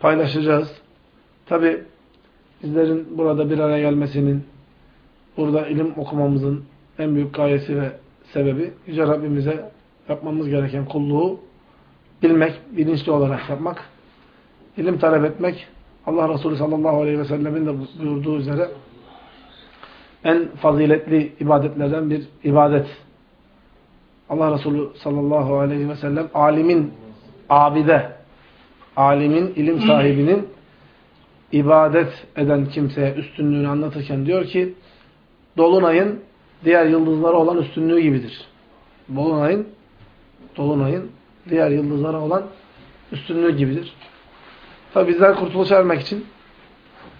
paylaşacağız. Tabi bizlerin burada bir araya gelmesinin, burada ilim okumamızın en büyük gayesi ve sebebi Yüce Rabbimize yapmamız gereken kulluğu bilmek, bilinçli olarak yapmak, ilim talep etmek, Allah Resulü sallallahu aleyhi ve sellemin de buyurduğu üzere en faziletli ibadetlerden bir ibadet. Allah Resulü sallallahu aleyhi ve sellem alimin, abide, alimin, ilim sahibinin ibadet eden kimseye üstünlüğünü anlatırken diyor ki Dolunay'ın diğer yıldızlara olan üstünlüğü gibidir. Dolunay'ın Dolunay'ın diğer yıldızlara olan üstünlüğü gibidir. Tabi bizler kurtuluşa ermek için,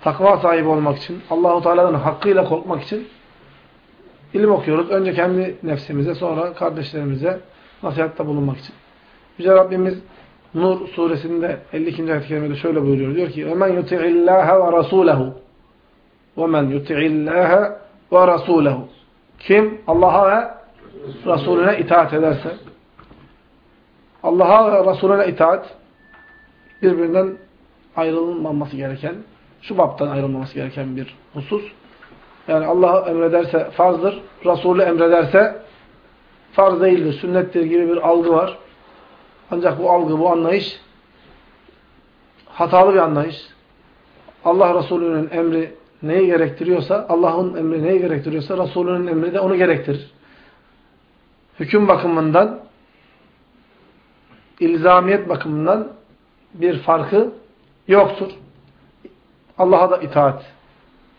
takva sahibi olmak için, Allahu Teala'nın hakkıyla korkmak için ilim okuyoruz. Önce kendi nefsimize, sonra kardeşlerimize nasihatta bulunmak için. Yüce Rabbimiz Nur suresinde 52. ayet-i kerimede şöyle buyuruyor. Diyor ki: "Omen yuti'illâhe ve rasûlehu." "Omen yuti'illâhe ve rasûlehu." Kim Allah'a ve Resulüne itaat ederse Allah'a ve Resulüne itaat birbirinden ayrılmaması gereken, şu baptan ayrılmaması gereken bir husus. Yani Allah emrederse farzdır, Resulü emrederse farz değildir, sünnettir gibi bir algı var. Ancak bu algı, bu anlayış hatalı bir anlayış. Allah Resulü'nün emri neyi gerektiriyorsa, Allah'ın emri neyi gerektiriyorsa Resulünün emri de onu gerektirir. Hüküm bakımından, ilzamiyet bakımından bir farkı yoktur. Allah'a da itaat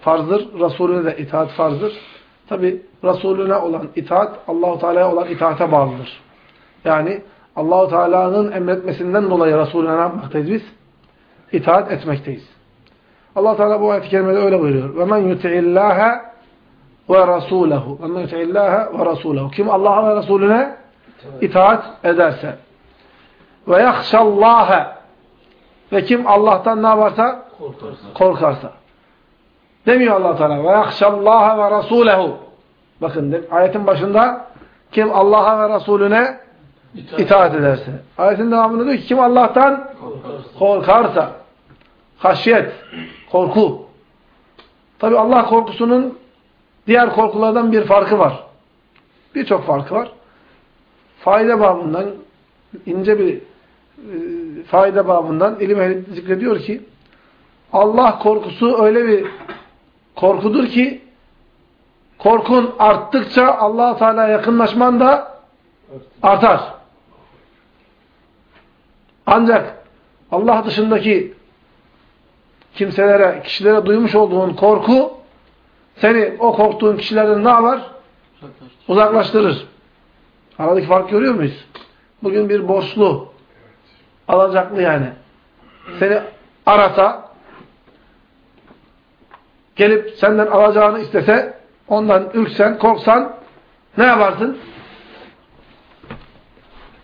farzdır, Resulüne de itaat farzdır. Tabi Resulüne olan itaat, Allahu Teala'ya olan itaate bağlıdır. Yani Allahu Teala'nın emretmesinden dolayı Resulüne ne yapmaktayız biz? İtaat etmekteyiz. Allah Teala bu ayet-i kerimede öyle buyuruyor. Ve men yuti'illâhe ve rasûlehu. Ve men yuti'illâhe ve rasûlehu. Kim Allah'a ve Resulüne itaat ederse. Ve yahşallâhe. Ve kim Allah'tan ne yaparsa? Korkarsa. Korkarsa. Demiyor Allah Teala. Ve yahşallâhe ve rasûlehu. Bakın ayetin başında kim Allah'a ve Resulüne itaat, itaat ederse. Ayetin devamında diyor ki kim Allah'tan korkarsa, korkarsa haşyet, korku. Tabi Allah korkusunun diğer korkulardan bir farkı var. Birçok farkı var. Fayda babından ince bir e, fayda babından ilim ehli zikrediyor ki Allah korkusu öyle bir korkudur ki korkun arttıkça allah Teala yakınlaşman da artar. Ancak Allah dışındaki kimselere, kişilere duymuş olduğun korku seni o korktuğun kişilerden ne yapar? Uzaklaştırır. Aradaki fark görüyor muyuz? Bugün bir borçlu, alacaklı yani. Seni arasa, gelip senden alacağını istese, ondan ürksen, korksan ne yaparsın?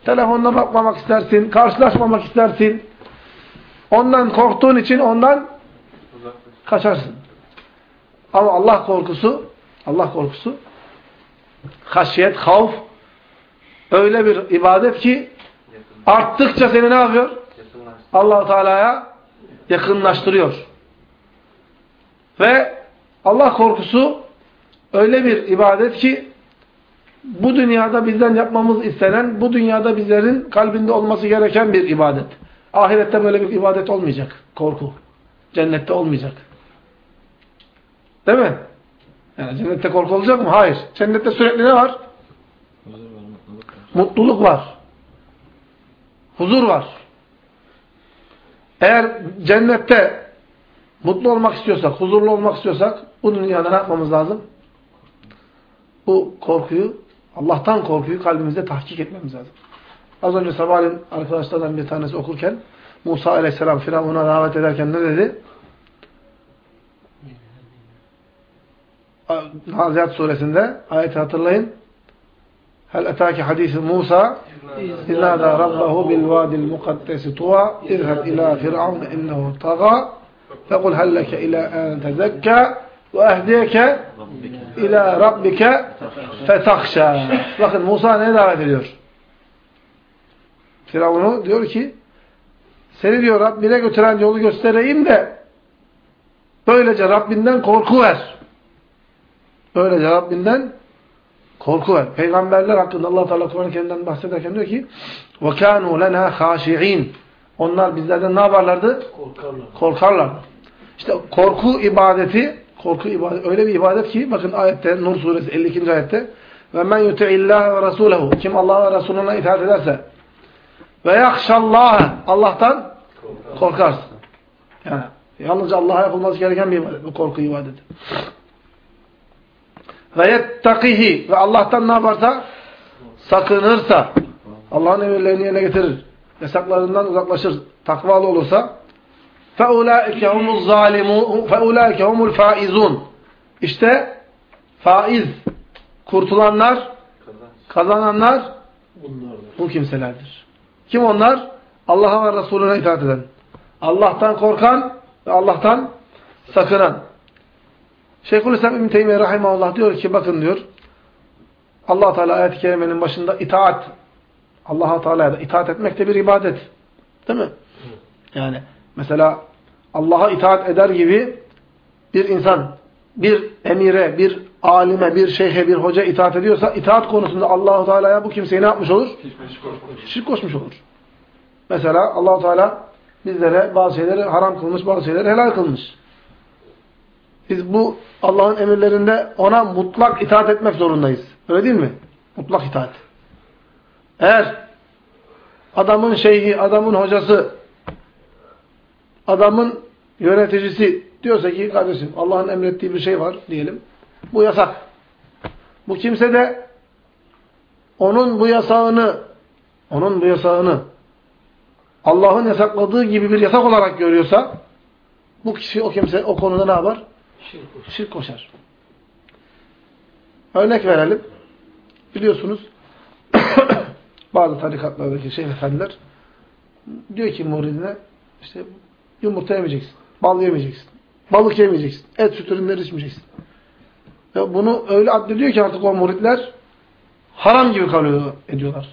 Telefonuna bakmamak istersin, karşılaşmamak istersin. Ondan korktuğun için ondan kaçarsın. Ama Allah korkusu, Allah korkusu, haşiyet, havf öyle bir ibadet ki arttıkça seni ne yapıyor? allah Teala'ya yakınlaştırıyor. Ve Allah korkusu öyle bir ibadet ki bu dünyada bizden yapmamız istenen, bu dünyada bizlerin kalbinde olması gereken bir ibadet. Ahirette böyle bir ibadet olmayacak. Korku. Cennette olmayacak. Değil mi? Yani cennette korku olacak mı? Hayır. Cennette sürekli ne var? Mutluluk var. Huzur var. Eğer cennette mutlu olmak istiyorsak, huzurlu olmak istiyorsak bu dünyada ne yapmamız lazım? Bu korkuyu, Allah'tan korkuyu kalbimizde tahkik etmemiz lazım. Az önce sabahleyin arkadaşlardan bir tanesi okurken Musa aleyhisselam Firavun'a davet ederken ne dedi? Naziyat suresinde ayeti hatırlayın. Hel etâki hadîsi Musa İznâdâ rabbahu bil vâdil mukaddesi tuva İzheb ilâ firavun innehu tagâ fekul helleke ilâ en tezekkâ ve ehdiyeke ila rabbike fetahşa. Bakın Musa neye davet ediyor? Firavun'u diyor ki seni diyor Rabbine götüren yolu göstereyim de böylece Rabbinden korku ver. Böylece Rabbinden korku ver. Peygamberler hakkında Allah Teala Kur'an-ı Kerim'den bahsederken diyor ki: "Ve kanu lena. Onlar bizlerden ne yaparlardı? Korkarlar. Korkarlar. İşte korku ibadeti korku ibadet öyle bir ibadet ki bakın ayette Nur suresi 52. ayette ve men yuti'illah ve rasulehu kim Allah ve Resulüne itaat ederse ve yakşallah Allah'tan korkarsın. Yani yalnızca Allah'a yapılması gereken bir ibadet bu korku ibadeti. Ve yettakihi ve Allah'tan ne yaparsa sakınırsa Allah'ın emirlerini yerine getirir. Yasaklarından uzaklaşır. Takvalı olursa فَاُولَٰئِكَ هُمُ الظَّالِمُونَ فَاُولَٰئِكَ هُمُ الْفَائِزُونَ İşte faiz, kurtulanlar, kazananlar Bunlardır. bu kimselerdir. Kim onlar? Allah'a ve Resulüne itaat eden. Allah'tan korkan ve Allah'tan sakınan. Şeyhülislam İbn Teymiye rahimahullah diyor ki bakın diyor Allah Teala ayet-i kerimenin başında itaat Allah'a Teala'ya da itaat etmek de bir ibadet. Değil mi? Yani mesela Allah'a itaat eder gibi bir insan bir emire, bir alime, bir şeyhe, bir hoca itaat ediyorsa itaat konusunda Allahu Teala'ya bu kimseyi ne yapmış olur? Şirk koşmuş olur. Mesela Allahu Teala bizlere bazı şeyleri haram kılmış, bazı şeyleri helal kılmış. Biz bu Allah'ın emirlerinde ona mutlak itaat etmek zorundayız. Öyle değil mi? Mutlak itaat. Eğer adamın şeyhi, adamın hocası, adamın yöneticisi diyorsa ki kardeşim Allah'ın emrettiği bir şey var diyelim. Bu yasak. Bu kimse de onun bu yasağını onun bu yasağını Allah'ın yasakladığı gibi bir yasak olarak görüyorsa bu kişi o kimse o konuda ne yapar? Şirk koşar. Şirk koşar. Örnek verelim. Biliyorsunuz bazı tarikatlardaki şeyh efendiler diyor ki muridine işte yumurta yemeyeceksin, bal yemeyeceksin, balık yemeyeceksin, et süt ürünleri içmeyeceksin. Ve bunu öyle addediyor ki artık o muridler haram gibi kabul ediyorlar.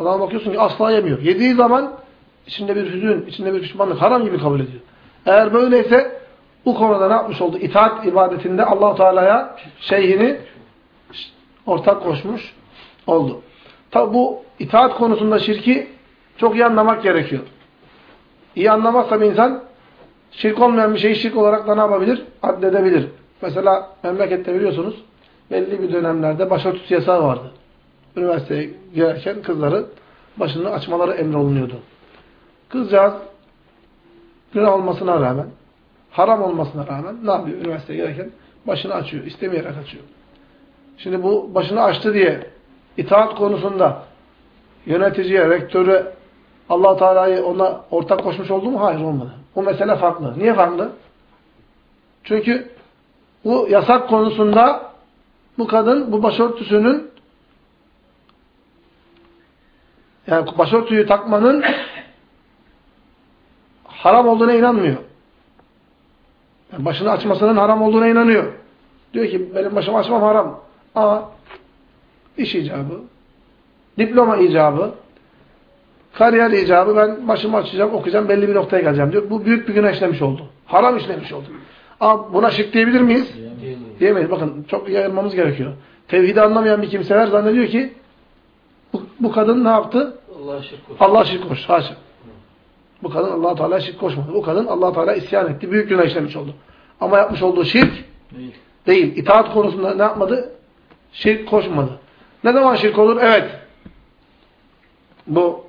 Adama bakıyorsun ki asla yemiyor. Yediği zaman içinde bir hüzün, içinde bir pişmanlık haram gibi kabul ediyor. Eğer böyleyse bu konuda ne yapmış oldu? İtaat ibadetinde allah Teala'ya şeyhini ortak koşmuş oldu. Tabi bu itaat konusunda şirki çok iyi anlamak gerekiyor. İyi anlamazsa bir insan şirk olmayan bir şeyi şirk olarak da ne yapabilir? Addedebilir. Mesela memlekette biliyorsunuz belli bir dönemlerde başörtüsü yasağı vardı. Üniversiteye girerken kızları başını açmaları emrolunuyordu. Kızcağız günah olmasına rağmen, haram olmasına rağmen ne yapıyor üniversiteye girerken? Başını açıyor, istemeyerek açıyor. Şimdi bu başını açtı diye itaat konusunda yöneticiye, rektöre allah Teala'yı ona ortak koşmuş oldu mu? Hayır olmadı. Bu mesele farklı. Niye farklı? Çünkü bu yasak konusunda bu kadın bu başörtüsünün yani başörtüyü takmanın haram olduğuna inanmıyor. Yani başını açmasının haram olduğuna inanıyor. Diyor ki benim başımı açmam haram. Ama iş icabı, diploma icabı, kariyer icabı ben başımı açacağım, okuyacağım, belli bir noktaya geleceğim diyor. Bu büyük bir günah işlemiş oldu. Haram işlemiş oldu. Ama buna şirk diyebilir miyiz? Diyemeyiz. Diyemeyiz. Bakın çok iyi ayırmamız gerekiyor. Tevhidi anlamayan bir kimseler zannediyor ki bu, bu kadın ne yaptı? Allah'a şirk koşar. Allah şirk koş. Haşa. Bu kadın allah Teala şirk koşmadı. Bu kadın allah Teala isyan etti. Büyük günah işlemiş oldu. Ama yapmış olduğu şirk Değil. değil. İtaat konusunda ne yapmadı? Şirk koşmadı. Ne zaman şirk olur? Evet. Bu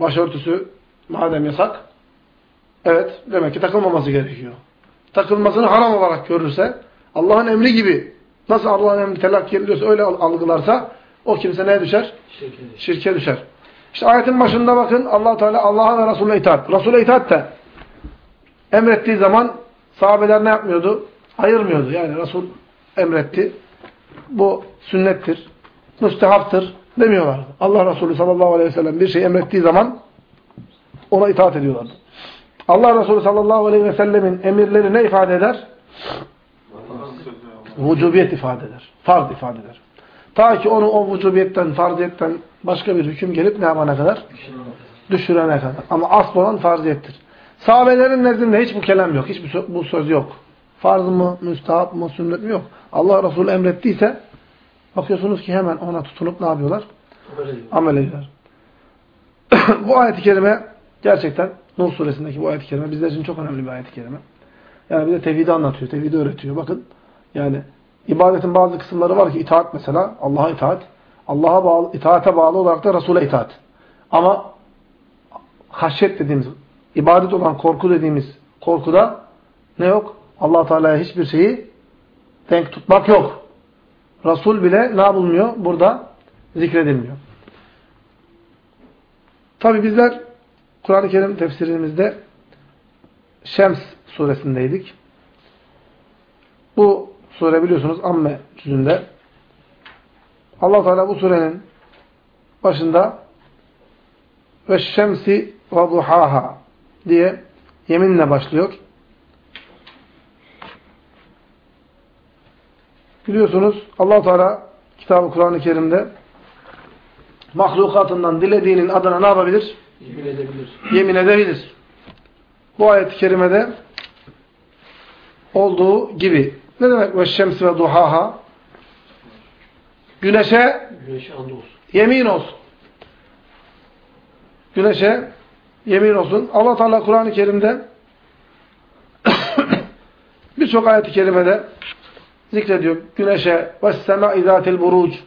başörtüsü madem yasak evet demek ki takılmaması gerekiyor. Takılmasını haram olarak görürse Allah'ın emri gibi nasıl Allah'ın emri telakki ediliyorsa öyle algılarsa o kimse neye düşer? Şirke düşer. İşte ayetin başında bakın allah Teala Allah'a ve Resulüne itaat. Resul'e itaat de emrettiği zaman sahabeler ne yapmıyordu? Ayırmıyordu. Yani Resul emretti. Bu sünnettir. Müstehaptır demiyorlardı. Allah Resulü sallallahu aleyhi ve sellem bir şey emrettiği zaman ona itaat ediyorlardı. Allah Resulü sallallahu aleyhi ve sellemin emirleri ne ifade eder? Vücubiyet ifade eder. Farz ifade eder. Ta ki onu o vücubiyetten, farziyetten başka bir hüküm gelip ne yapana kadar? düşürene kadar. Ama asıl olan farziyettir. Sahabelerin nezdinde hiç bu kelam yok. Hiç bu söz yok. Farz mı, müstahap mı, sünnet mi yok. Allah Resulü emrettiyse bakıyorsunuz ki hemen ona tutunup ne yapıyorlar? Amel ediyorlar. bu ayet-i kerime gerçekten Nur suresindeki bu ayet-i kerime bizler için çok önemli bir ayet-i kerime. Yani bize tevhidi anlatıyor, tevhidi öğretiyor. Bakın yani ibadetin bazı kısımları var ki itaat mesela, Allah'a itaat. Allah'a bağlı, itaate bağlı olarak da Resul'e itaat. Ama haşyet dediğimiz, ibadet olan korku dediğimiz korkuda ne yok? allah Teala'ya hiçbir şeyi denk tutmak yok. Resul bile ne yapılmıyor? Burada zikredilmiyor. Tabi bizler Kur'an-ı Kerim tefsirimizde Şems suresindeydik. Bu sure biliyorsunuz Amme cüzünde. allah Teala bu surenin başında ve şemsi ve duhaha diye yeminle başlıyor. Biliyorsunuz allah Teala kitabı Kur'an-ı Kerim'de mahlukatından dilediğinin adına ne yapabilir? Yemin edebilir. Yemin edebilir. Bu ayet-i kerimede olduğu gibi. Ne demek ve şems ve duhaha? Güneşe Güneş and olsun. yemin olsun. Güneşe yemin olsun. Allah Teala Kur'an-ı Kerim'de birçok ayet-i kerimede zikrediyor. Güneşe ve sema izatil buruc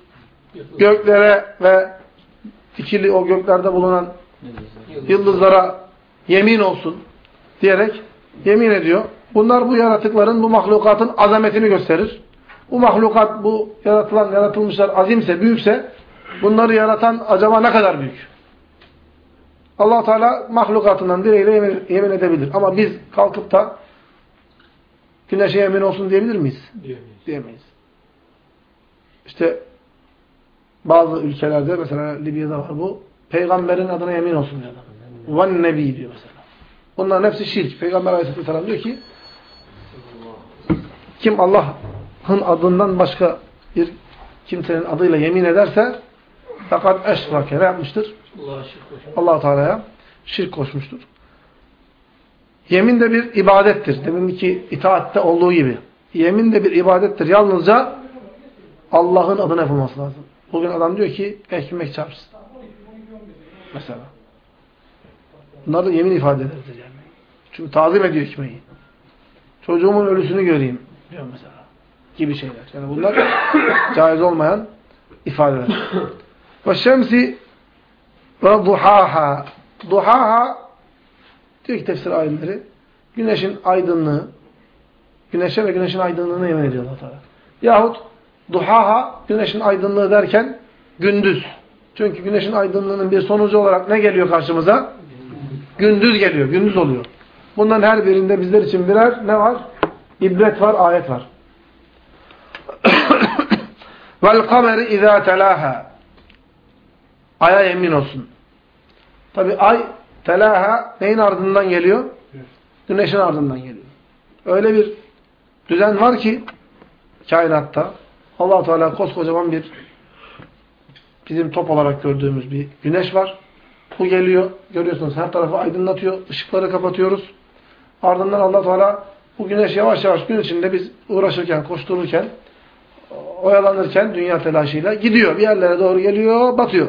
göklere ve ikili o göklerde bulunan yıldızlara yemin olsun diyerek yemin ediyor. Bunlar bu yaratıkların, bu mahlukatın azametini gösterir. Bu mahlukat, bu yaratılan, yaratılmışlar azimse, büyükse bunları yaratan acaba ne kadar büyük? allah Teala mahlukatından direğiyle yemin, yemin edebilir. Ama biz kalkıp da güneşe yemin olsun diyebilir miyiz? Diyemeyiz. Diyemeyiz. İşte bazı ülkelerde mesela Libya'da var bu. Peygamberin adına yemin olsun diyor adam. Van nebi diyor mesela. Bunların hepsi şirk. Peygamber aleyhisselam diyor ki kim Allah'ın adından başka bir kimsenin adıyla yemin ederse fakat eşrake ne yapmıştır? Allah'a şirk koşan. allah Teala'ya şirk koşmuştur. Yemin de bir ibadettir. Deminki itaatte olduğu gibi. Yemin de bir ibadettir. Yalnızca Allah'ın adına yapılması lazım. Bugün adam diyor ki ekmek çarpsın. Mesela. Bunlar da yemin ifade ederdir yani. Çünkü tazim ediyor ekmeği. Çocuğumun ölüsünü göreyim diyor mesela. Gibi şeyler. Yani bunlar caiz olmayan ifadeler. Ve şemsi ve duhaha. Duhaha diyor ki tefsir alimleri güneşin aydınlığı güneşe ve güneşin aydınlığına yemin ediyor allah Teala. Yahut duhaha güneşin aydınlığı derken gündüz. Çünkü güneşin aydınlığının bir sonucu olarak ne geliyor karşımıza? Gündüz geliyor. Gündüz oluyor. Bunların her birinde bizler için birer ne var? İbret var, ayet var. Vel kameri izâ telâhâ. Aya yemin olsun. Tabi ay telaha neyin ardından geliyor? Güneşin ardından geliyor. Öyle bir düzen var ki kainatta allah Teala koskocaman bir bizim top olarak gördüğümüz bir güneş var. Bu geliyor. Görüyorsunuz her tarafı aydınlatıyor. Işıkları kapatıyoruz. Ardından allah Teala bu güneş yavaş yavaş gün içinde biz uğraşırken, koştururken, oyalanırken dünya telaşıyla gidiyor. Bir yerlere doğru geliyor, batıyor.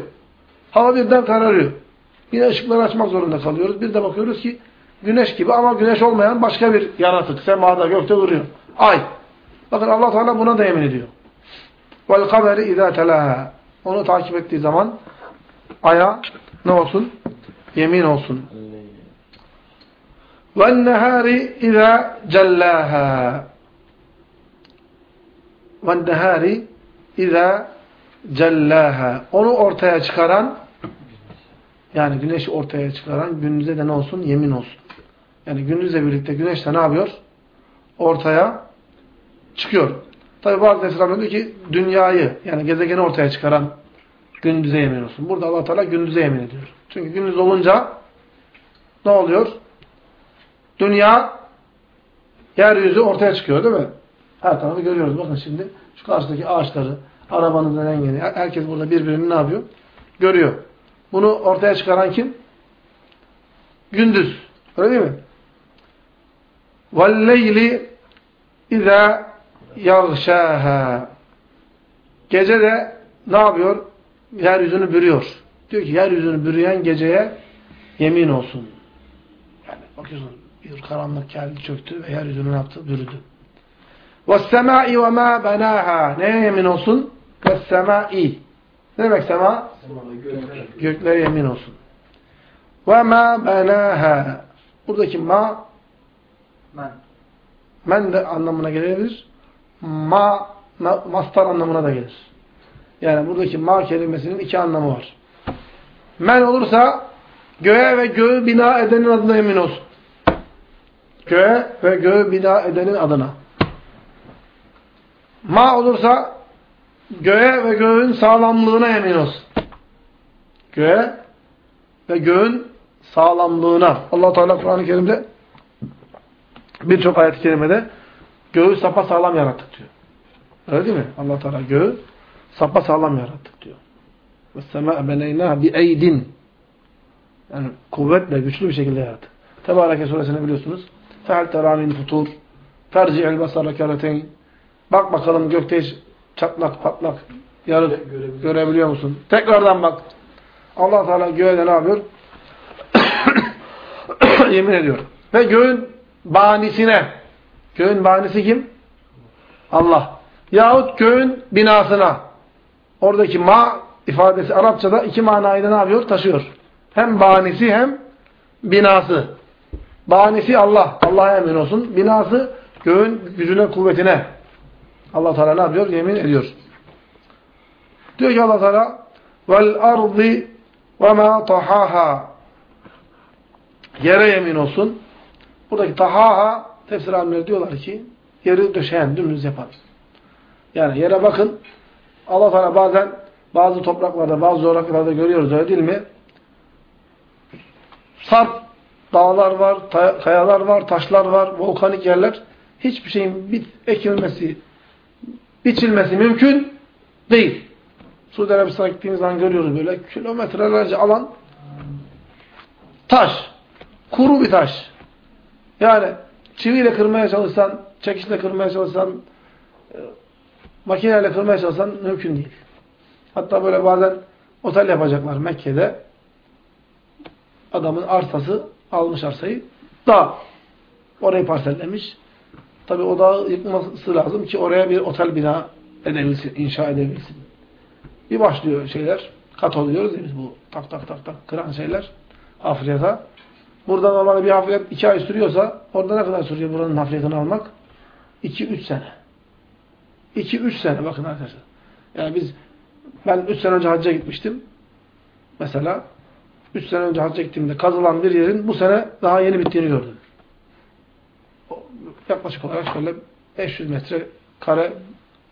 Hava birden kararıyor. Yine ışıkları açmak zorunda kalıyoruz. Bir de bakıyoruz ki güneş gibi ama güneş olmayan başka bir yaratık. Semada, gökte duruyor. Ay. Bakın allah Teala buna da yemin ediyor. Kameri izâ telâhâ. Onu takip ettiği zaman aya ne olsun? Yemin olsun. İzâ cellâhâ. Vel nehâri izâ cellâhâ. Onu ortaya çıkaran yani güneşi ortaya çıkaran gündüze de ne olsun? Yemin olsun. Yani gündüzle birlikte güneş de ne yapıyor? Ortaya çıkıyor. Tabi bazı Esra'nın diyor ki dünyayı yani gezegeni ortaya çıkaran gündüze yemin olsun. Burada allah Teala gündüze yemin ediyor. Çünkü gündüz olunca ne oluyor? Dünya yeryüzü ortaya çıkıyor değil mi? Her tarafı görüyoruz. Bakın şimdi şu karşıdaki ağaçları, arabanın rengini, herkes burada birbirini ne yapıyor? Görüyor. Bunu ortaya çıkaran kim? Gündüz. Öyle değil mi? وَالْلَيْلِ اِذَا يَغْشَاهَا Gece de ne yapıyor? Yeryüzünü bürüyor. Diyor ki yeryüzünü bürüyen geceye yemin olsun. Yani bakıyorsun bir karanlık geldi çöktü ve yeryüzünü ne yaptı? Bürüdü. وَالسَّمَاءِ وَمَا بَنَاهَا Neye yemin olsun? وَالسَّمَاءِ Ne demek sema? Göklere yemin olsun. وَمَا بَنَاهَا Buradaki ma Men. men de anlamına gelebilir. Ma, ma mastar anlamına da gelir. Yani buradaki ma kelimesinin iki anlamı var. Men olursa göğe ve göğü bina edenin adına emin olsun. Göğe ve göğü bina edenin adına. Ma olursa göğe ve göğün sağlamlığına emin olsun. Göğe ve göğün sağlamlığına. allah Teala Kur'an-ı Kerim'de birçok ayet-i kerimede göğü sapa sağlam yarattık diyor. Öyle değil mi? Allah Teala göğü sapa sağlam yarattık diyor. Ve sema beneyna bi eydin. Yani kuvvetle güçlü bir şekilde yarattık. Tebareke suresini biliyorsunuz. Fe'al teramin futur. Terci'il basara kereteyn. Bak bakalım gökte hiç çatlak patlak yarık görebiliyor, musun? Tekrardan bak. Allah Teala göğe ne yapıyor? Yemin ediyor. Ve göğün banisine. Göğün banisi kim? Allah. Yahut göğün binasına. Oradaki ma ifadesi Arapçada iki manayı da ne yapıyor? Taşıyor. Hem banisi hem binası. Banisi Allah. Allah'a emin olsun. Binası göğün gücüne, kuvvetine. Allah Teala ne yapıyor? Yemin ediyor. Diyor ki Allah Teala vel ardı ve ma tahaha yere yemin olsun. Buradaki tahaha tefsir alimleri diyorlar ki yeri döşeyen, dümdüz yapan. Yani yere bakın Allah Teala bazen bazı topraklarda, bazı coğrafyalarda görüyoruz öyle değil mi? Sarp dağlar var, kayalar var, taşlar var, volkanik yerler. Hiçbir şeyin bit, ekilmesi, biçilmesi mümkün değil. Suudi Arabistan'a gittiğimiz zaman görüyoruz böyle kilometrelerce alan taş. Kuru bir taş. Yani çiviyle kırmaya çalışsan, çekişle kırmaya çalışsan, e, makineyle kırmaya çalışsan mümkün değil. Hatta böyle bazen otel yapacaklar Mekke'de. Adamın arsası, almış arsayı, dağ. Orayı parsellemiş. Tabi o dağı yıkması lazım ki oraya bir otel bina edebilsin, inşa edebilsin. Bir başlıyor şeyler, kat oluyoruz değil mi? Bu tak tak tak tak kıran şeyler. Hafriyata. Burada normalde bir hafriyat iki ay sürüyorsa orada ne kadar sürüyor buranın hafriyatını almak? İki üç sene. İki üç sene bakın arkadaşlar. Yani biz ben üç sene önce hacca gitmiştim. Mesela üç sene önce hacca gittiğimde kazılan bir yerin bu sene daha yeni bittiğini gördüm. Yaklaşık olarak şöyle 500 metre kare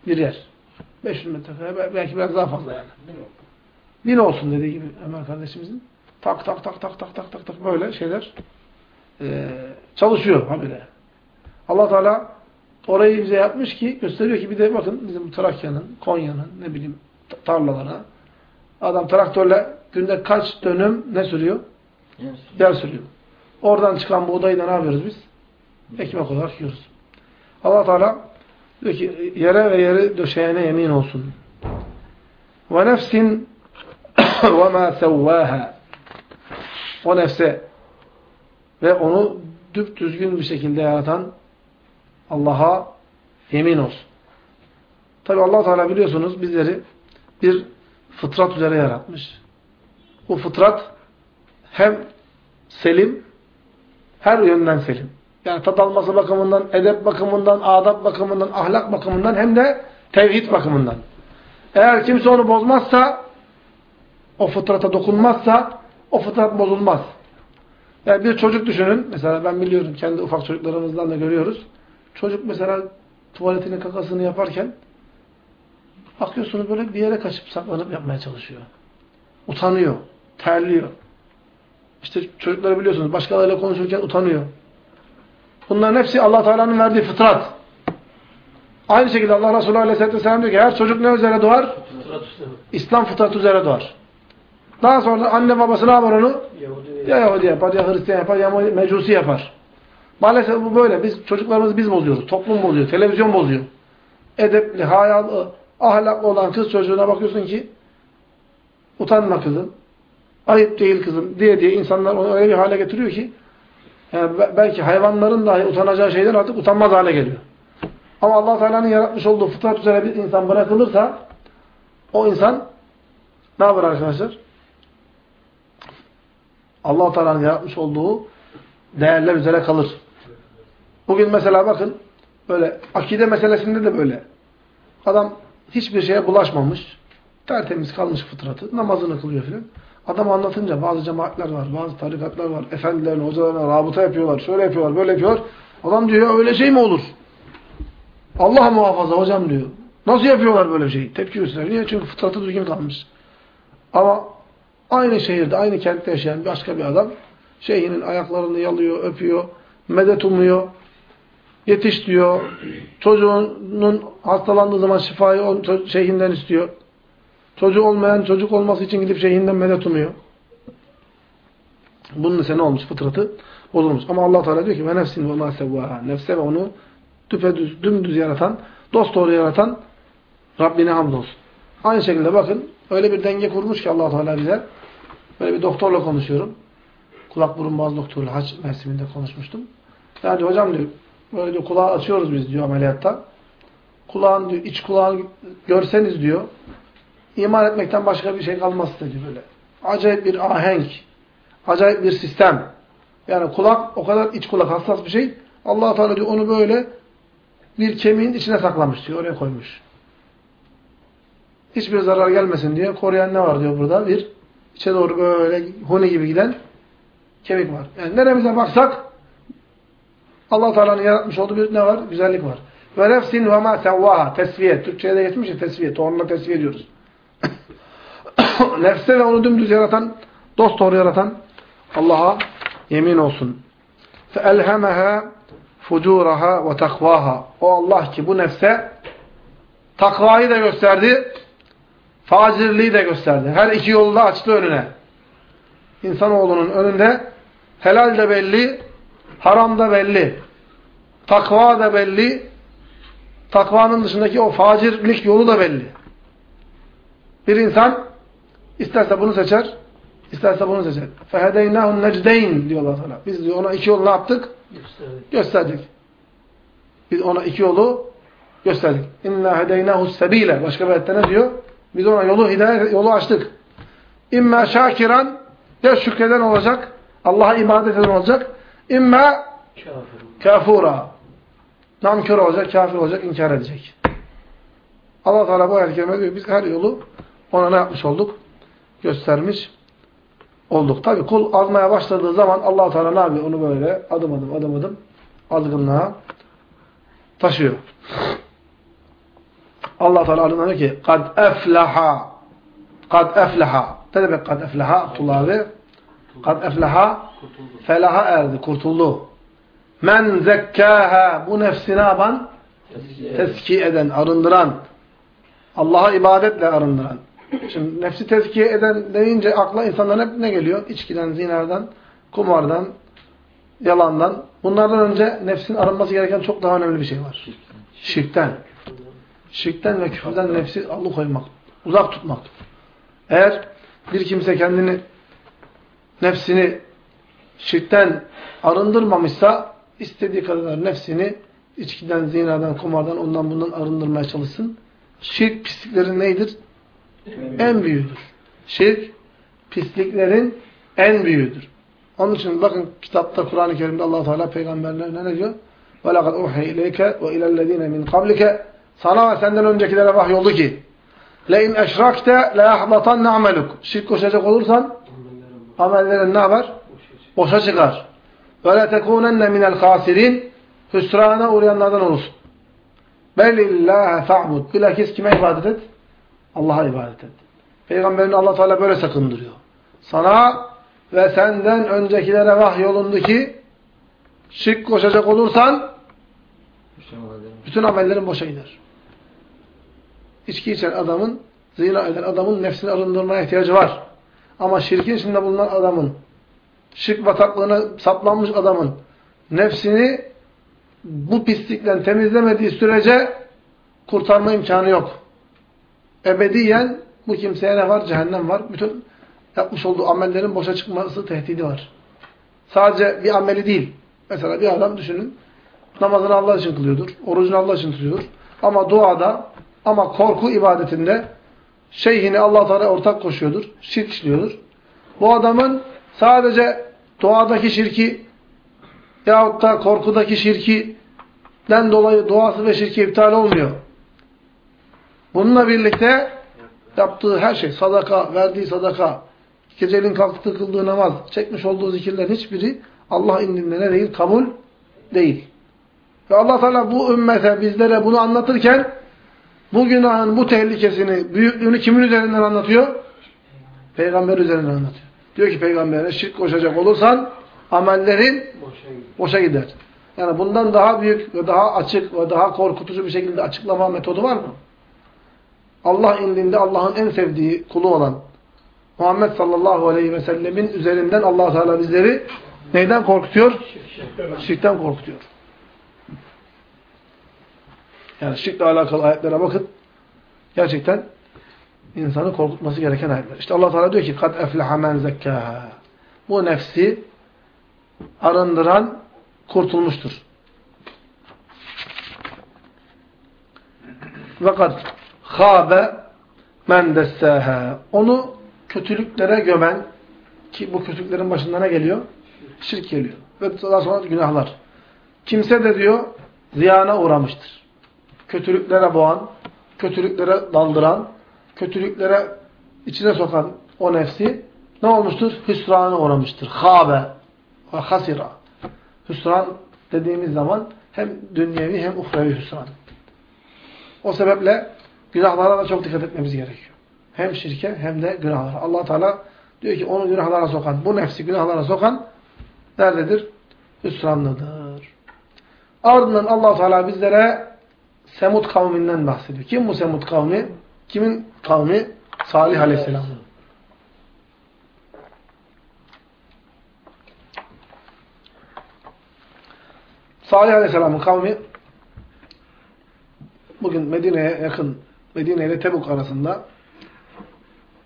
bir yer. 500 metre kare belki biraz daha fazla yani. Bin olsun dediği gibi Ömer kardeşimizin. Tak tak tak tak tak tak tak tak böyle şeyler e, çalışıyor habire. Allah Teala orayı bize yapmış ki gösteriyor ki bir de bakın bizim Trakya'nın, Konya'nın ne bileyim tarlalarına adam traktörle günde kaç dönüm ne sürüyor? Yer sürüyor. Oradan çıkan buğdayı da ne yapıyoruz biz? Ekmek olarak yiyoruz. Allah Teala diyor ki yere ve yeri döşeyene yemin olsun. Ve nefsin ve ma o nefse ve onu düzgün bir şekilde yaratan Allah'a yemin olsun. Tabi allah Teala biliyorsunuz bizleri bir fıtrat üzere yaratmış. Bu fıtrat hem selim, her yönden selim. Yani tat alması bakımından, edep bakımından, adab bakımından, ahlak bakımından hem de tevhid bakımından. Eğer kimse onu bozmazsa, o fıtrata dokunmazsa, o fıtrat bozulmaz. Yani bir çocuk düşünün. Mesela ben biliyorum kendi ufak çocuklarımızdan da görüyoruz. Çocuk mesela tuvaletini kakasını yaparken bakıyorsunuz böyle bir yere kaçıp saklanıp yapmaya çalışıyor. Utanıyor. Terliyor. İşte çocukları biliyorsunuz başkalarıyla konuşurken utanıyor. Bunların hepsi allah Teala'nın verdiği fıtrat. Aynı şekilde Allah Resulü Aleyhisselatü Vesselam diyor ki her çocuk ne üzere doğar? İslam fıtratı üzere doğar. Daha sonra anne babası ne yapar onu? Yahudi Ya Yahudi yapar, ya Hristiyan yapar, ya Mecusi yapar. Maalesef bu böyle. Biz çocuklarımızı biz bozuyoruz. Toplum bozuyor. Televizyon bozuyor. Edepli, hayalı, ahlaklı olan kız çocuğuna bakıyorsun ki utanma kızım. Ayıp değil kızım diye diye insanlar onu öyle bir hale getiriyor ki yani belki hayvanların dahi utanacağı şeyler artık utanmaz hale geliyor. Ama allah Teala'nın yaratmış olduğu fıtrat üzere bir insan bırakılırsa o insan ne yapar arkadaşlar? Allah Teala'nın yaratmış olduğu değerler üzere kalır. Bugün mesela bakın böyle akide meselesinde de böyle. Adam hiçbir şeye bulaşmamış. Tertemiz kalmış fıtratı. Namazını kılıyor filan. Adam anlatınca bazı cemaatler var, bazı tarikatlar var. Efendilerine, hocalarına rabıta yapıyorlar. Şöyle yapıyorlar, böyle yapıyor. Adam diyor ya öyle şey mi olur? Allah muhafaza hocam diyor. Nasıl yapıyorlar böyle şey? Tepki gösteriyor. Niye? Çünkü fıtratı düzgün kalmış. Ama aynı şehirde, aynı kentte yaşayan başka bir adam şeyhinin ayaklarını yalıyor, öpüyor, medet umuyor, yetiş diyor. Çocuğunun hastalandığı zaman şifayı şeyhinden istiyor. Çocuğu olmayan çocuk olması için gidip şeyhinden medet umuyor. Bunun ise ne olmuş? Fıtratı bozulmuş. Ama allah Teala diyor ki ve nefsin ve ma sevvaha. Nefse ve onu düpedüz, dümdüz yaratan, dost doğru yaratan Rabbine hamdolsun. Aynı şekilde bakın öyle bir denge kurmuş ki allah Teala bize. Böyle bir doktorla konuşuyorum. Kulak burun boğaz doktoruyla haç mevsiminde konuşmuştum. Yani hocam diyor böyle diyor kulağı açıyoruz biz diyor ameliyatta. Kulağın diyor iç kulağını görseniz diyor iman etmekten başka bir şey kalmaz dedi böyle. Acayip bir ahenk, acayip bir sistem. Yani kulak o kadar iç kulak hassas bir şey. allah Teala diyor onu böyle bir kemiğin içine saklamış diyor. Oraya koymuş. Hiçbir zarar gelmesin diye koruyan ne var diyor burada? Bir içe doğru böyle huni gibi giden kemik var. Yani neremize baksak Allah Teala'nın yaratmış olduğu bir ne var? Güzellik var. Ve nefsin ve ma sevvaha. Tesviye. Türkçe'ye de geçmiş ya tesviye. Torunla tesviye diyoruz. Nefse ve onu dümdüz yaratan, dost doğru yaratan Allah'a yemin olsun. فَاَلْهَمَهَا فُجُورَهَا وَتَقْوَاهَا O Allah ki bu nefse takvayı da gösterdi, facirliği de gösterdi. Her iki yolu da açtı önüne. İnsanoğlunun önünde helal de belli, haram da belli. Takva da belli, takvanın dışındaki o facirlik yolu da belli. Bir insan isterse bunu seçer, isterse bunu seçer. فَهَدَيْنَاهُ النَّجْدَيْنِ diyor Allah Teala. Biz diyor ona iki yolu ne yaptık? Gösterdik. Gösterdik. Biz ona iki yolu gösterdik. اِنَّا هَدَيْنَاهُ السَّب۪يلَ Başka bir ayette ne diyor? Biz ona yolu hidayet yolu açtık. İmma şakiran ya şükreden olacak, Allah'a ibadet eden olacak. Kafir. kafura. Namkör olacak, kafir olacak, inkar edecek. Allah Teala bu ayet diyor. Biz her yolu ona ne yapmış olduk? Göstermiş olduk. Tabi kul azmaya başladığı zaman allah Teala ne yapıyor? Onu böyle adım adım adım adım azgınlığa taşıyor. Allah Teala adına diyor ki kad eflaha kad eflaha ne demek kad eflaha? Tulavi kad eflaha felaha erdi, kurtuldu. Men zekkâha bu nefsi ne yapan? Tezkiye. Tezkiye eden, arındıran. Allah'a ibadetle arındıran. Şimdi nefsi tezkiye eden deyince akla insanların hep ne geliyor? İçkiden, zinardan, kumardan, yalandan. Bunlardan önce nefsin arınması gereken çok daha önemli bir şey var. Şirkten. Şirkten ve küfürden nefsi alıkoymak. Uzak tutmak. Eğer bir kimse kendini nefsini şirkten arındırmamışsa istediği kadar nefsini içkiden, zinadan, kumardan, ondan bundan arındırmaya çalışsın. Şirk pisliklerin neydir? En büyüğüdür. Şirk pisliklerin en büyüğüdür. Onun için bakın kitapta Kur'an-ı Kerim'de Allah Teala peygamberlerine ne diyor? Laqad uhiye ileyke ve ilellezine min qablike sana ve senden öncekilere vahyoldu ki eşrakte le yahbatanne ameluk. Şirk koşacak olursan amellerin ne yapar? Boşa çıkar. Le tekunenne minel khasirin hüsrana uğrayanlardan olursun. Belillâhe fa'bud. Bilakis kime ibadet et? Allah'a ibadet et. Peygamberini Allah Teala böyle sakındırıyor. Sana ve senden öncekilere vahyolundu ki şirk koşacak olursan bütün amellerin boşa gider. İçki içen adamın, zina eden adamın nefsini arındırmaya ihtiyacı var. Ama şirkin içinde bulunan adamın, şirk bataklığına saplanmış adamın nefsini bu pislikten temizlemediği sürece kurtarma imkanı yok. Ebediyen bu kimseye ne var? Cehennem var. Bütün yapmış olduğu amellerin boşa çıkması tehdidi var. Sadece bir ameli değil. Mesela bir adam düşünün. Namazını Allah için kılıyordur. Orucunu Allah için tutuyordur. Ama duada ama korku ibadetinde şeyhini Allah Teala ortak koşuyordur. Şirk işliyordur. Bu adamın sadece duadaki şirki yahut da korkudaki şirkiden dolayı duası ve şirki iptal olmuyor. Bununla birlikte yaptığı her şey, sadaka, verdiği sadaka, geceliğin kalktığı kıldığı namaz, çekmiş olduğu zikirlerin hiçbiri Allah indinde ne değil? Kabul değil. Ve Allah Teala bu ümmete, bizlere bunu anlatırken bu günahın bu tehlikesini, büyüklüğünü kimin üzerinden anlatıyor? Peygamber üzerinden anlatıyor. Diyor ki peygambere şirk koşacak olursan amellerin boşa gider. Yani bundan daha büyük ve daha açık ve daha korkutucu bir şekilde açıklama metodu var mı? Allah indinde Allah'ın en sevdiği kulu olan Muhammed sallallahu aleyhi ve sellemin üzerinden allah Teala bizleri neyden korkutuyor? Şirkten korkutuyor. Yani şirkle alakalı ayetlere bakın. Gerçekten insanı korkutması gereken ayetler. İşte allah Teala diyor ki kad efleha men zekkaha. Bu nefsi arındıran kurtulmuştur. Ve kad Habe men dessâhâ. Onu kötülüklere gömen ki bu kötülüklerin başında ne geliyor? Şirk geliyor. Ve daha sonra günahlar. Kimse de diyor ziyana uğramıştır. Kötülüklere boğan, kötülüklere daldıran, kötülüklere içine sokan o nefsi ne olmuştur? Hüsrana uğramıştır. Habe ve hasira. Hüsran dediğimiz zaman hem dünyevi hem uhrevi hüsran. O sebeple Günahlara da çok dikkat etmemiz gerekiyor. Hem şirke hem de günahlara. allah Teala diyor ki onu günahlara sokan, bu nefsi günahlara sokan nerededir? Hüsranlıdır. Ardından allah Teala bizlere Semud kavminden bahsediyor. Kim bu Semud kavmi? Kimin kavmi? Salih Aleyhisselam. Salih Aleyhisselam'ın kavmi bugün Medine'ye yakın Medine ile Tebuk arasında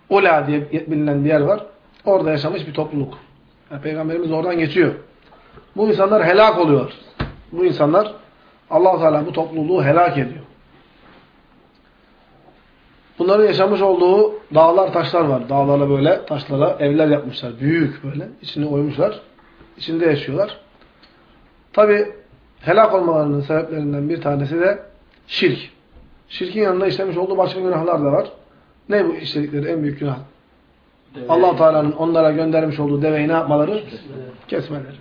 Ula diye bilinen bir yer var. Orada yaşamış bir topluluk. Yani Peygamberimiz oradan geçiyor. Bu insanlar helak oluyor. Bu insanlar allah Teala bu topluluğu helak ediyor. Bunların yaşamış olduğu dağlar, taşlar var. Dağlara böyle, taşlara evler yapmışlar. Büyük böyle. İçini oymuşlar. İçinde yaşıyorlar. Tabi helak olmalarının sebeplerinden bir tanesi de şirk. Şirkin yanında işlemiş olduğu başka günahlar da var. Ne bu işledikleri en büyük günah? allah Teala'nın onlara göndermiş olduğu deveyi ne yapmaları? Kesmeleri.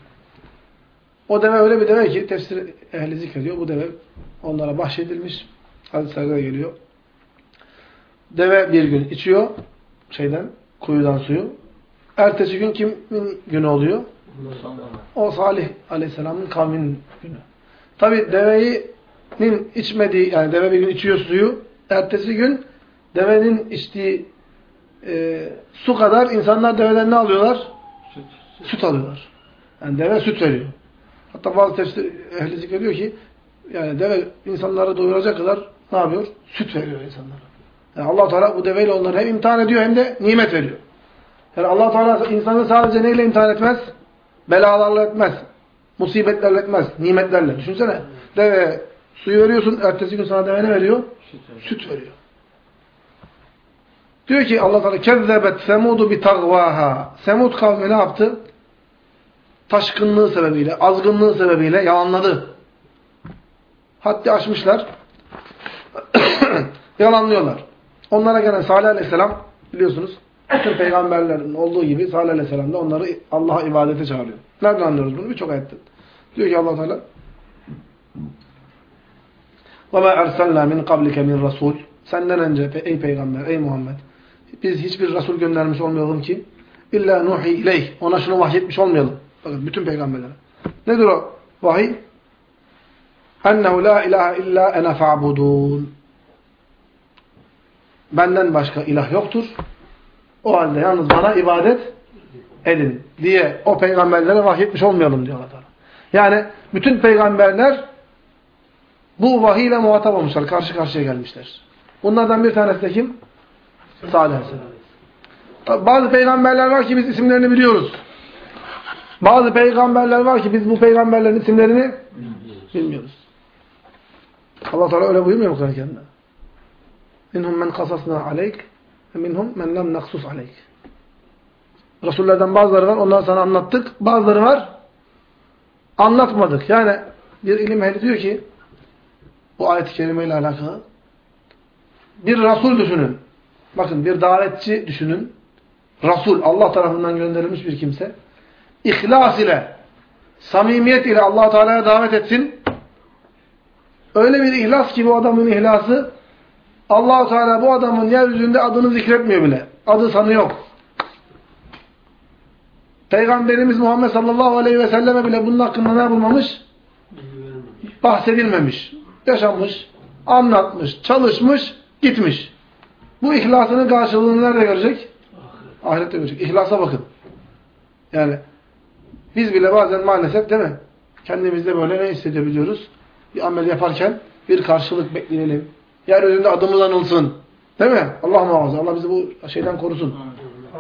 O deve öyle bir deve ki tefsir ehli zikrediyor. Bu deve onlara bahşedilmiş. Hadislerde geliyor. Deve bir gün içiyor şeyden, kuyudan suyu. Ertesi gün kimin günü oluyor? O Salih Aleyhisselam'ın kavminin günü. Tabi devenin içmediği yani deve bir gün içiyor suyu. Ertesi gün devenin içtiği e, su kadar insanlar deveden ne alıyorlar? Süt, süt. süt alıyorlar. Yani deve süt veriyor. Hatta bazı tefsir ehli zikrediyor ki yani deve insanları doyuracak kadar ne yapıyor? Süt veriyor insanlara. Yani allah Teala bu deveyle onları hem imtihan ediyor hem de nimet veriyor. Yani allah Teala insanı sadece neyle imtihan etmez? Belalarla etmez. Musibetlerle etmez. Nimetlerle. Düşünsene. Deve Suyu veriyorsun, ertesi gün sana deve ne veriyor? Süt veriyor. Diyor ki Allah Teala kezzebet semudu bi tagvaha. Semud kavmi ne yaptı? Taşkınlığı sebebiyle, azgınlığı sebebiyle yalanladı. Haddi aşmışlar. Yalanlıyorlar. Onlara gelen Salih Aleyhisselam biliyorsunuz bütün peygamberlerin olduğu gibi Salih Aleyhisselam da onları Allah'a ibadete çağırıyor. Nereden anlıyoruz bunu? Birçok ayetten. Diyor ki Allah Teala وَمَا اَرْسَلْنَا مِنْ قَبْلِكَ مِنْ رَسُولٍ Senden önce ey peygamber, ey Muhammed biz hiçbir Resul göndermiş olmayalım ki illa nuhi ileyh. Ona şunu vahyetmiş olmayalım. Bakın bütün peygamberlere. Nedir o vahiy? Ennehu la ilahe illa ene fa'budun. Benden başka ilah yoktur. O halde yalnız bana ibadet edin diye o peygamberlere vahyetmiş olmayalım diyor Allah Yani bütün peygamberler bu vahiy ile muhatap olmuşlar. Karşı karşıya gelmişler. Bunlardan bir tanesi de kim? Salih bazı peygamberler var ki biz isimlerini biliyoruz. Bazı peygamberler var ki biz bu peygamberlerin isimlerini bilmiyoruz. Allah Teala öyle buyurmuyor mu Kur'an-ı Kerim'de? Minhum men kasasna aleyk ve minhum men lem naksus aleyk. Resullerden bazıları var, onları sana anlattık. Bazıları var, anlatmadık. Yani bir ilim ehli diyor ki, bu ayet-i kerime ile alakalı, bir Resul düşünün. Bakın bir davetçi düşünün. Resul, Allah tarafından gönderilmiş bir kimse. İhlas ile, samimiyet ile allah Teala'ya davet etsin. Öyle bir ihlas ki bu adamın ihlası, allah Teala bu adamın yeryüzünde adını zikretmiyor bile. Adı sanı yok. Peygamberimiz Muhammed sallallahu aleyhi ve selleme bile bunun hakkında ne yapılmamış? Bahsedilmemiş. Yaşamış, anlatmış, çalışmış, gitmiş. Bu ihlasının karşılığını nerede görecek? Ahirette görecek. İhlasa bakın. Yani biz bile bazen maalesef değil mi? Kendimizde böyle ne hissedebiliyoruz? Bir amel yaparken bir karşılık bekleyelim. Yeryüzünde adımız anılsın. Değil mi? Allah muhafaza. Allah bizi bu şeyden korusun.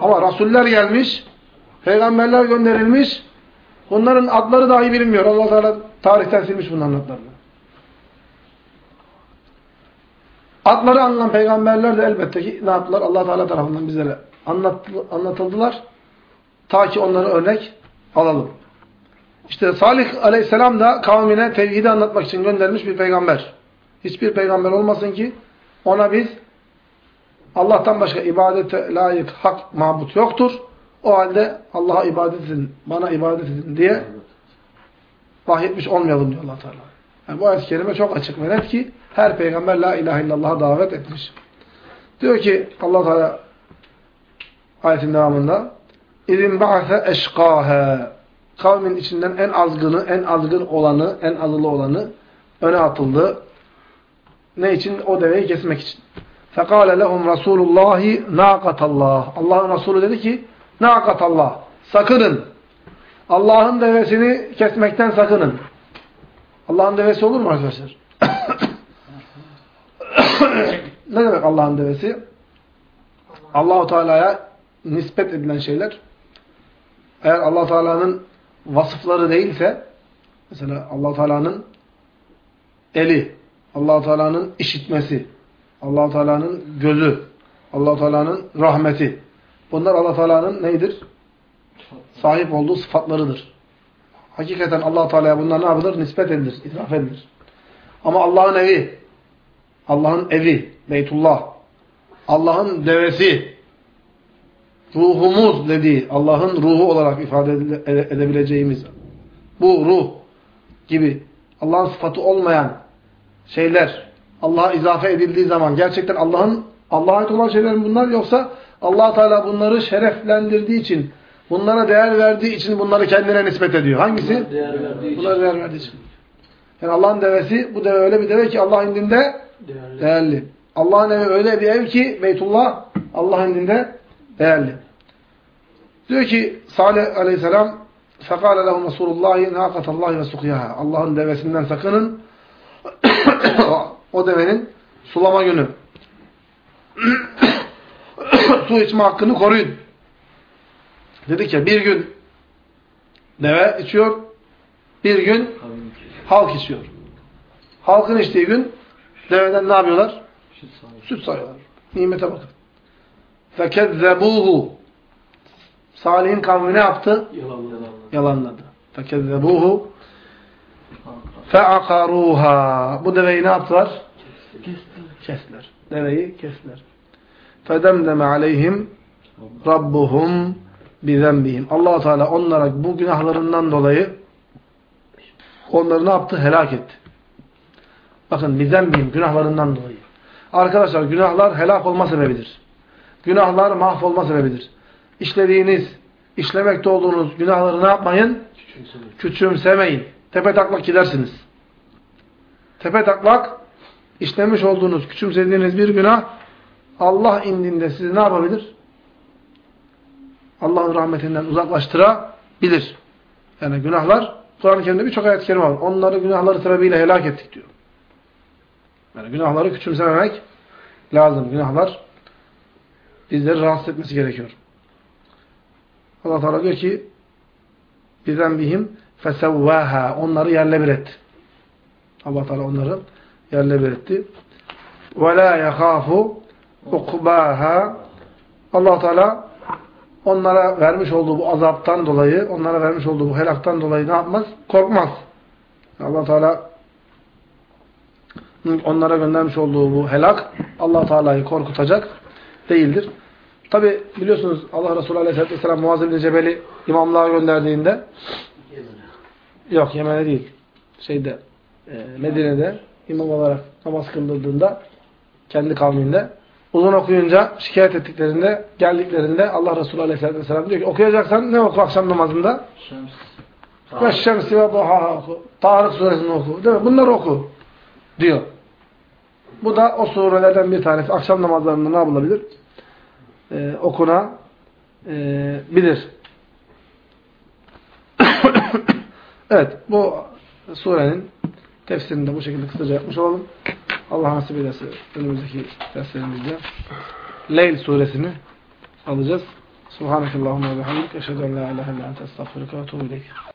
Ama rasuller gelmiş, peygamberler gönderilmiş. Bunların adları dahi bilinmiyor. Allah Teala tarihten silmiş bunların adlarını. Adları anılan peygamberler de elbette ki ne yaptılar? Allah Teala tarafından bizlere anlatıldılar. Ta ki onları örnek alalım. İşte Salih aleyhisselam da kavmine tevhidi anlatmak için gönderilmiş bir peygamber. Hiçbir peygamber olmasın ki ona biz Allah'tan başka ibadete layık hak mabut yoktur. O halde Allah'a ibadet edin, bana ibadet edin diye vahyetmiş olmayalım diyor allah Teala. Yani bu ayet-i kerime çok açık ve net ki her peygamber la ilahe illallah'a davet etmiş. Diyor ki allah Teala ayetin devamında İzin ba'se eşkâhe. Kavmin içinden en azgını, en azgın olanı, en azılı olanı öne atıldı. Ne için? O deveyi kesmek için. Fekale lehum Resulullahi nâkatallah. Allah'ın Resulü dedi ki, nâkatallah. Sakının. Allah'ın devesini kesmekten sakının. Allah'ın devesi olur mu arkadaşlar? ne demek Allah'ın devesi? Allahu Teala'ya nispet edilen şeyler eğer Allah Teala'nın vasıfları değilse mesela Allah Teala'nın eli, Allah Teala'nın işitmesi, Allah Teala'nın gözü, Allah Teala'nın rahmeti. Bunlar Allah Teala'nın neydir? Sahip olduğu sıfatlarıdır. Hakikaten Allah Teala'ya bunlar ne yapılır? Nispet edilir, itiraf edilir. Ama Allah'ın evi, Allah'ın evi, Beytullah, Allah'ın devesi, ruhumuz dediği, Allah'ın ruhu olarak ifade edebileceğimiz bu ruh gibi Allah'ın sıfatı olmayan şeyler Allah'a izafe edildiği zaman gerçekten Allah'ın Allah'a ait olan şeyler mi bunlar yoksa allah Teala bunları şereflendirdiği için bunlara değer verdiği için bunları kendine nispet ediyor. Hangisi? Değer verdiği Bunlara değer verdiği için. Yani Allah'ın devesi bu deve öyle bir deve ki Allah indinde Değerli. değerli. Allah'ın evi öyle bir ev ki Beytullah Allah indinde değerli. Diyor ki Salih aleyhisselam فَقَالَ لَهُمْ رَسُولُ اللّٰهِ نَاقَةَ اللّٰهِ وَسُقْيَهَا Allah'ın devesinden sakının. o devenin sulama günü. Su içme hakkını koruyun. Dedik ya bir gün deve içiyor, bir gün halk içiyor. Halkın içtiği gün deveden ne yapıyorlar? Süt sayıyorlar. Nimete bakın. فَكَذَّبُوهُ Salih'in kavmi ne yaptı? Yalanladı. Yalanladı. فَكَذَّبُوهُ فَعَقَرُوهَا Bu deveyi ne yaptılar? Kestiler. Deveyi kestiler. فَدَمْدَمَ عَلَيْهِمْ رَبُّهُمْ بِذَنْبِهِمْ allah Teala onlara bu günahlarından dolayı onları ne yaptı? Helak etti. Bakın bizembihim günahlarından dolayı. Arkadaşlar günahlar helak olma sebebidir. Günahlar mahvolma sebebidir. İşlediğiniz, işlemekte olduğunuz günahları ne yapmayın? Küçümsemeyin. Tepe taklak gidersiniz. Tepe taklak işlemiş olduğunuz, küçümsediğiniz bir günah Allah indinde sizi ne yapabilir? Allah'ın rahmetinden uzaklaştırabilir. Yani günahlar Kur'an-ı Kerim'de birçok ayet-i kerime var. Onları günahları sebebiyle helak ettik diyor. Yani günahları küçümsememek lazım. Günahlar bizleri rahatsız etmesi gerekiyor. Allah Teala diyor ki bizden bihim fesevvaha onları yerle bir etti. Allah Teala onları yerle bir etti. Ve la yekhafu ukbaha Allah Teala onlara vermiş olduğu bu azaptan dolayı, onlara vermiş olduğu bu helaktan dolayı ne yapmaz? Korkmaz. Allah Teala onlara göndermiş olduğu bu helak Allah Teala'yı korkutacak değildir. Tabi biliyorsunuz Allah Resulü Aleyhisselatü Vesselam Muaz bin Cebel'i imamlığa gönderdiğinde yok Yemen'e değil şeyde e, Medine'de imam olarak namaz kıldırdığında kendi kavminde uzun okuyunca şikayet ettiklerinde geldiklerinde Allah Resulü Aleyhisselatü Vesselam diyor ki okuyacaksan ne oku akşam namazında? Şems. Ve şemsi ve duha oku. Tarık suresini oku. Değil mi? Bunları oku. Diyor. Bu da o surelerden bir tanesi. Akşam namazlarında ne yapılabilir? Ee, okuna e, evet. Bu surenin tefsirini de bu şekilde kısaca yapmış olalım. Allah nasip ederse önümüzdeki derslerimizde Leyl suresini alacağız. Subhanakallahumma ve bihamdik. Eşhedü en la ilahe illa ente estağfiruke ve etûbü ileyk.